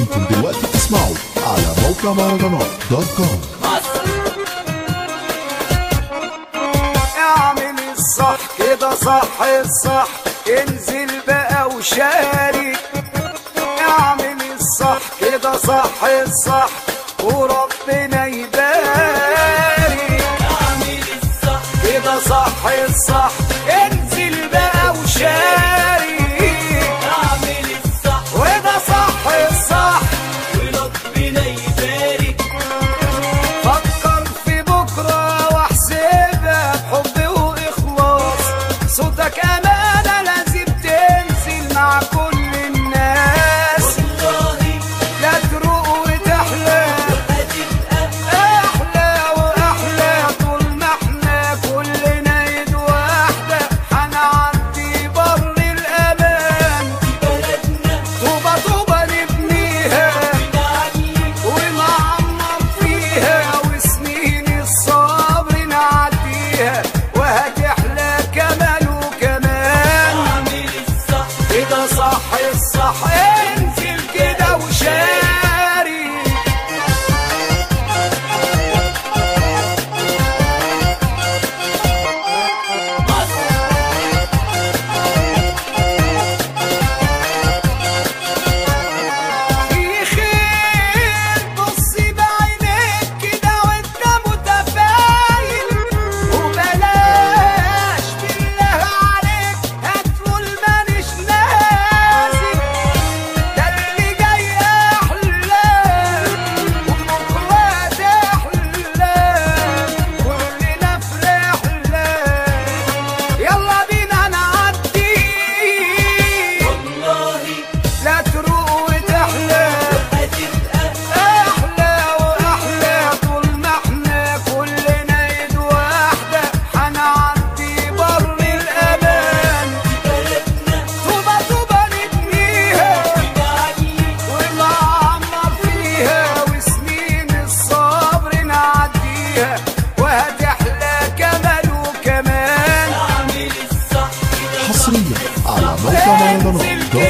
أنتم دلوقتي تسمعوا على موقع مارادونا دوت كوم. اعمل الصح كده صح الصح انزل بقى وشارك. اعمل الصح كده صح الصح وربنا يبارك. اعمل الصح كده صح الصح انزل بقى وشارك. yeah. マンドのド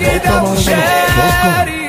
quedamos loco.